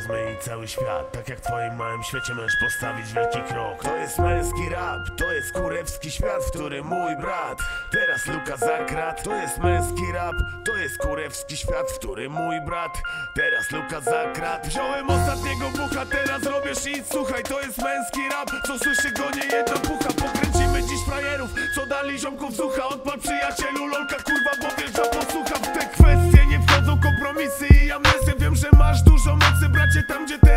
zmienić cały świat. Tak jak w twoim małym świecie możesz postawić wielki krok. To jest męski rap, to jest kurewski świat, w którym mój brat Teraz Luka Zakrat To jest męski rap, to jest kurewski świat, w którym mój brat Teraz Luka Zakrat Wziąłem ostatniego bucha, teraz robię shit Słuchaj, to jest męski rap, co słyszy go nie jedna pucha. Pokręcimy dziś frajerów, co dali ziomków z ucha. Odpal przyjacielu, lolka gdzie tam, gdzie tam.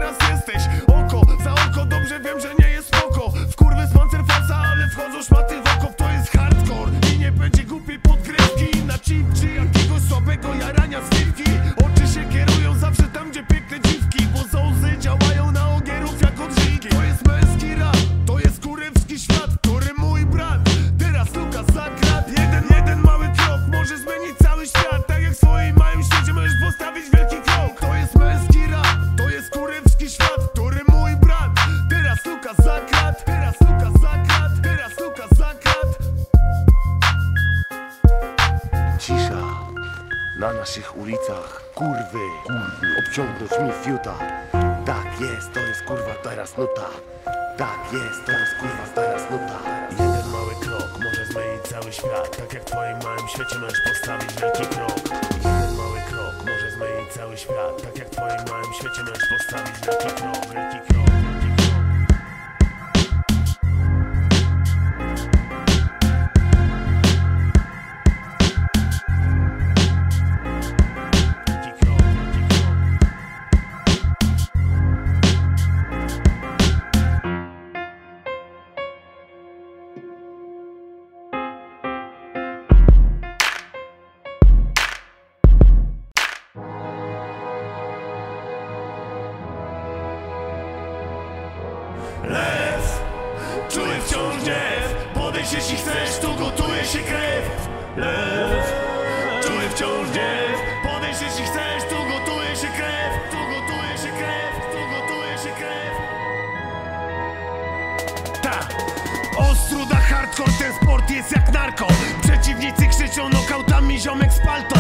Na naszych ulicach, kurwy, kurwy, obciągnąć mi fiuta. Tak jest, to jest kurwa teraz nuta. Tak jest, to jest kurwa teraz nuta. Jeden mały krok może zmienić cały świat Tak jak w twoim małym świecie możesz postawić wielki krok Jeden mały krok może zmienić cały świat Tak jak w twoim małym świecie możesz postawić wielki krok Lew, czuję wciąż gniew. Podejdź jeśli chcesz, tu gotuje się krew. Lew, czuję wciąż gniew. Podejdź jeśli chcesz, tu gotuje się krew. Tu gotuje się krew, tu gotuje się krew. Ta. Ostruda hardcore, ten sport jest jak narko. Przeciwnicy krzyczą nokautami, ziomek z palto